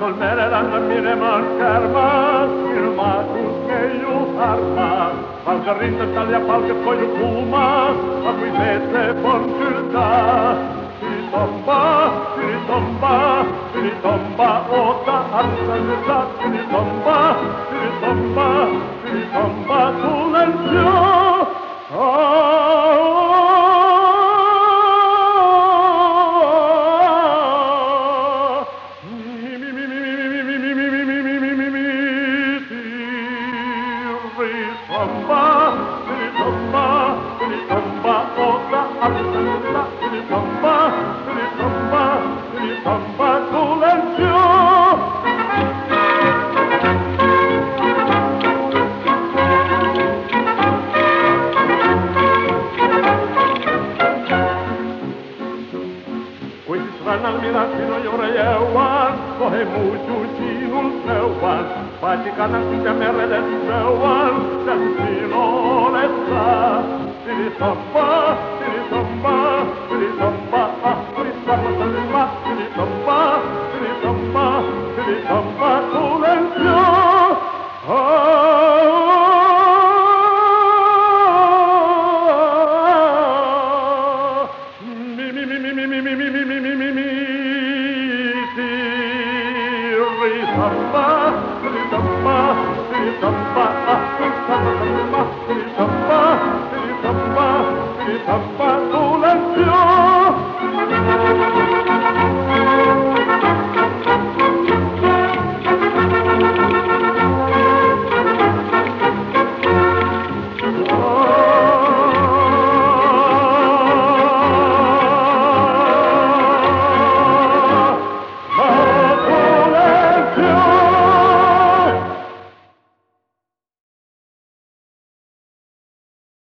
volverán a mi remarcar más, filmatus que ju armas, al garrinta talia pal que coi fuma, a cui vete pon ciuta, si tomba, si tomba, si tomba, ota arsa neta, si tomba, si tomba, Bye. Pois estranha almirante no Iureiuan Corre mujuti no céuan Bate na cinta merre de céuan Desfilou nessa Tiri samba, tiri samba Thank you.